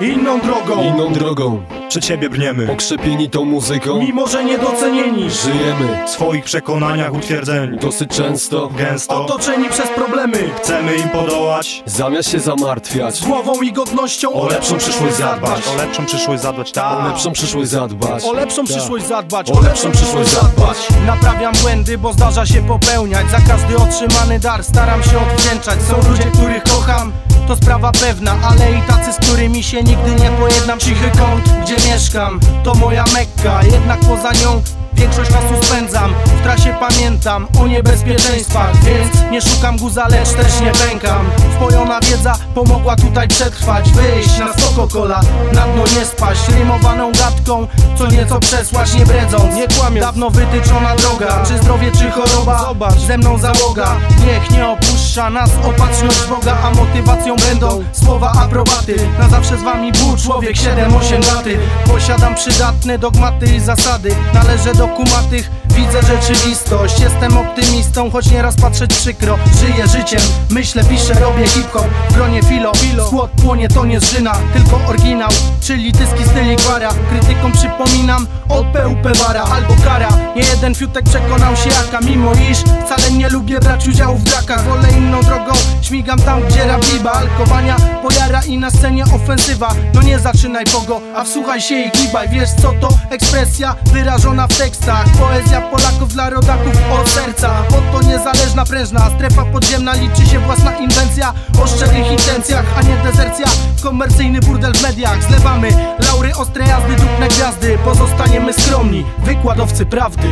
Inną drogą, Inną drogą, Przed siebie brniemy okrzepieni tą muzyką. Mimo że niedocenieni. Żyjemy. W swoich przekonaniach utwierdzeni dosyć często. Gęsto. Otoczeni przez problemy. Chcemy im podołać. Zamiast się zamartwiać. Z głową i godnością. O lepszą przyszłość zadbać. O lepszą przyszłość zadbać, tak. O lepszą przyszłość zadbać. O lepszą przyszłość zadbać, O lepszą przyszłość zadbać. Naprawiam błędy, bo zdarza się popełniać. Za każdy otrzymany dar staram się odwdzięczać. Są ludzie, których kocham, to sprawa pewna Ale i tacy, z którymi się nigdy nie pojednam. Cichy kąt, gdzie mieszkam, to moja mekka. Jednak poza nią Większość czasu spędzam, w trasie pamiętam o niebezpieczeństwach Więc nie szukam guza, lecz też nie pękam. Wpojona wiedza pomogła tutaj przetrwać Wyjść na spoko kola, na dno nie spaść. Rymowaną gadką, co nieco przesłać nie bredząc. Nie kłamię, dawno wytyczona droga Czy zdrowie, czy choroba, zobacz, ze mną załoga Niech nie opuszcza nas opatrzność Boga A motywacją będą słowa aprobaty. Na zawsze z wami był człowiek 7-8 laty. Posiadam przydatne dogmaty i zasady. Należę do kumatych, widzę rzeczywistość. Jestem optymistą, choć nieraz patrzeć przykro. Żyję życiem, myślę, piszę, robię hip-hop. Gronie filo, skład płonie, to nie zżyna Tylko oryginał, czyli dyski styli gwara Krytykom przypominam, OPUP wara albo kara. Nie jeden fiutek przekonał się jaka Mimo iż wcale nie lubię brać udziału w drakach. Wolę inną drogą, śmigam tam gdzie rabiba Alkowania, pojara i na scenie ofensywa. No nie zaczynaj pogo, a wsłuchaj się i gibaj Wiesz co to ekspresja wyrażona w tekstach Poezja Polaków dla rodaków od serca. Oto niezależna, prężna strefa podziemna. Liczy się własna inwencja o szczerych intencjach A nie dezercja, komercyjny burdel w mediach. Zlewamy laury, ostre jazdy, dupne gwiazdy. Pozostaniemy skromni, wykładowcy prawdy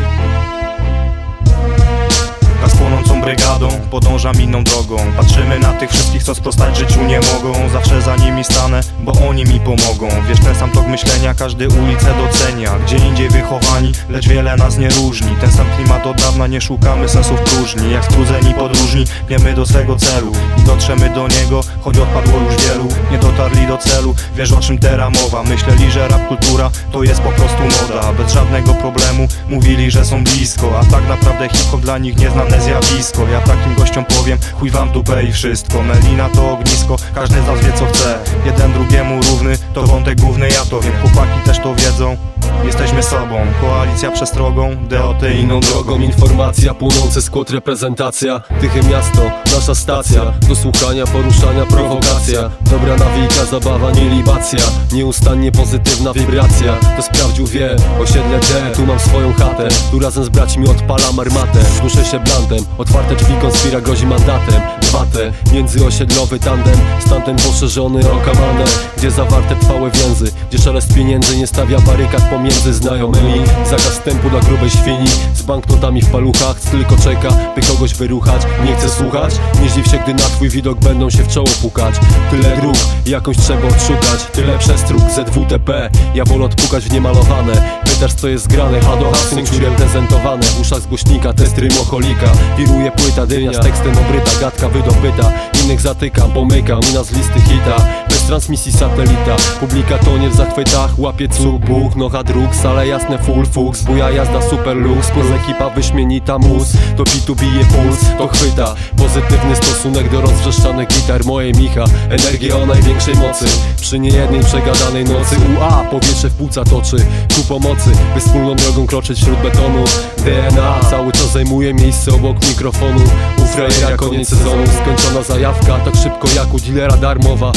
brygadą podążam inną drogą. Patrzymy na tych wszystkich, co sprostać życiu nie mogą. Zawsze za nimi stanę, bo oni mi pomogą. Wiesz, ten sam tok myślenia każdy ulicę docenia. Gdzie indziej wychowani, lecz wiele nas nie różni. Ten sam klimat od dawna, nie szukamy sensów próżni. Jak strudzeni podróżni, wiemy do swego celu. I dotrzemy do niego, choć odpadło już wielu. Nie dotarli do celu, wiesz o czym teraz mowa. Myśleli, że rap kultura to jest po prostu moda. Bez żadnego problemu, mówili, że są blisko. A tak naprawdę hip-hop dla nich nieznane zjawisko Ja takim gościom powiem, chuj wam dupę i wszystko. Melina to ognisko, każdy z nas wie co chce. Jeden drugiemu równy, to wątek główny, ja to wiem. Chłopaki też to wiedzą, jesteśmy sobą. Koalicja przestrogą, DOT Inną drogą. Informacja, płonący skład reprezentacja. Tychy miasto, nasza stacja. Do słuchania, poruszania, prowokacja. Dobra nawika, zabawa, nie libacja Nieustannie pozytywna wibracja. To sprawdził wie, osiedle D. Tu mam swoją chatę, tu razem z braćmi odpalam armatę. Duszę się blantem, otwarte drzwi konspira grozi mandatem. Watę, międzyosiedlowy tandem. Stantem poszerzony rokamanem Gdzie zawarte trwałe więzy Gdzie szelest pieniędzy nie stawia barykad pomiędzy znajomymi. Zakaz wstępu dla grubej świni. Z banknotami w paluchach Tylko czeka, by kogoś wyruchać. Nie chce słuchać? Nie zdziw się, gdy na twój widok będą się w czoło pukać. Tyle dróg, jakąś trzeba odszukać. Tyle przestróg, ZWTP Ja wolę odpukać w niemalowane. Pytasz co jest grane, hado hasyn, czy reprezentowane W uszach z głośnika, test rymocholika Wiruje płyta, dynia z tekstem obryta. Gadka wydobyta, innych zatykam, pomykam I na z listy hita, bez transmisji satelita. Publika tonie w zachwytach, łapie cuk, buch Nocha dróg, sale jasne, full fuchs Buja jazda, super lux, plus ekipa wyśmienita mus. To bitu bije puls, to chwyta. Pozytywny stosunek do rozwrzeszczanych gitar Moje Micha, energia o największej mocy. Przy niejednej przegadanej nocy UA, powietrze w płuca toczy. Ku pomocy, by wspólną drogą kroczyć wśród betonu. DNA, cały czas zajmuje miejsce obok mikrofonu. U frajera koniec sezonu, skończona zajawka Tak szybko jak u dealera darmowa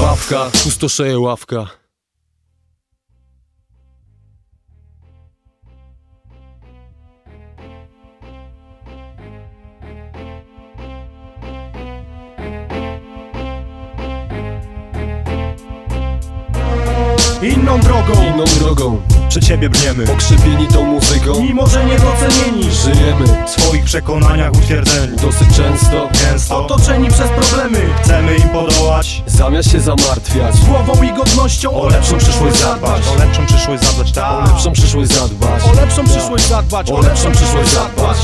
Ławka, pustoszeje ławka Inną drogą, Inną drogą, Przed siebie brniemy tą muzyką. Mimo że niedocenieni Żyjemy. W swoich przekonaniach utwierdzeni. Dosyć często. Gęsto. Otoczeni przez problemy. Chcemy im podołać. Zamiast się zamartwiać. Z głową i godnością. O lepszą przyszłość zadbać. O lepszą przyszłość zadbać, O tak lepszą przyszłość zadbać. O lepszą przyszłość zadbać, O lepszą przyszłość zadbać